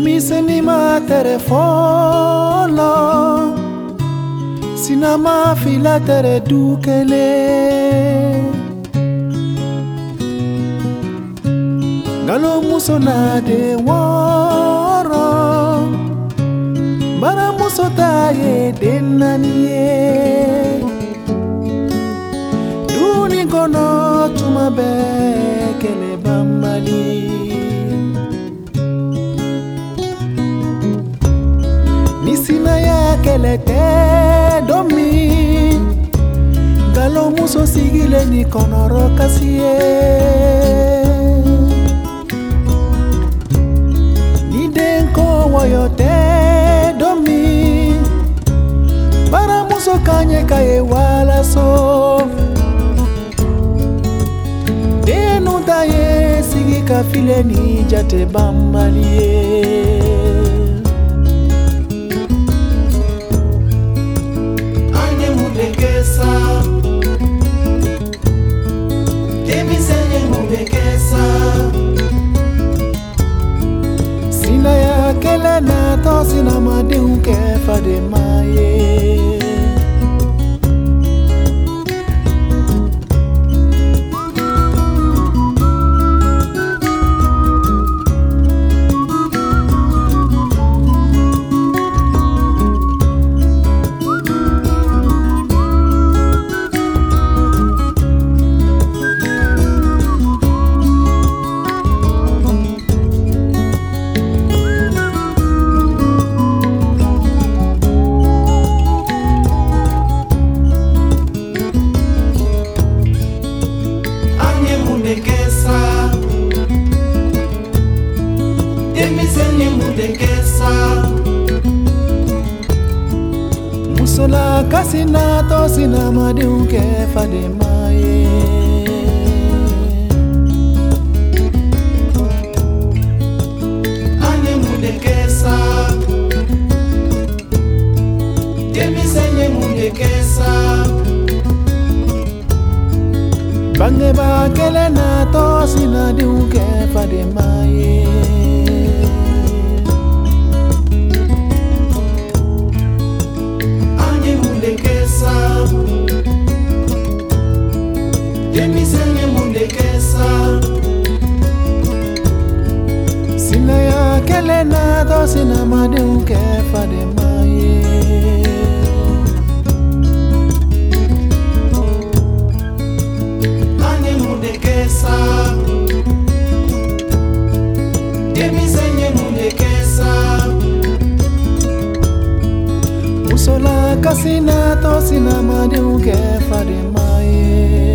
emiseni materefolo sina mafila tere dukele ngalo muso na de woro mbara muso ta ye den nani ye nyonso osigile nikonoro kasi ye nidenko oyo te domi bana moso kanyeka ewala so denuta ye sigika fileni jate bambali ye kopekesa nsina ya kelena to nsina madeuke fadema ye la kasina tosina madiunke fademaye ane mundekesa temisenye mundekesa bange bakele na tosina diunke fademaye kosi na madeuke fadema ye nani mudekesa demisenye mudekesa musola kasi na tosi na madeuke fadema ye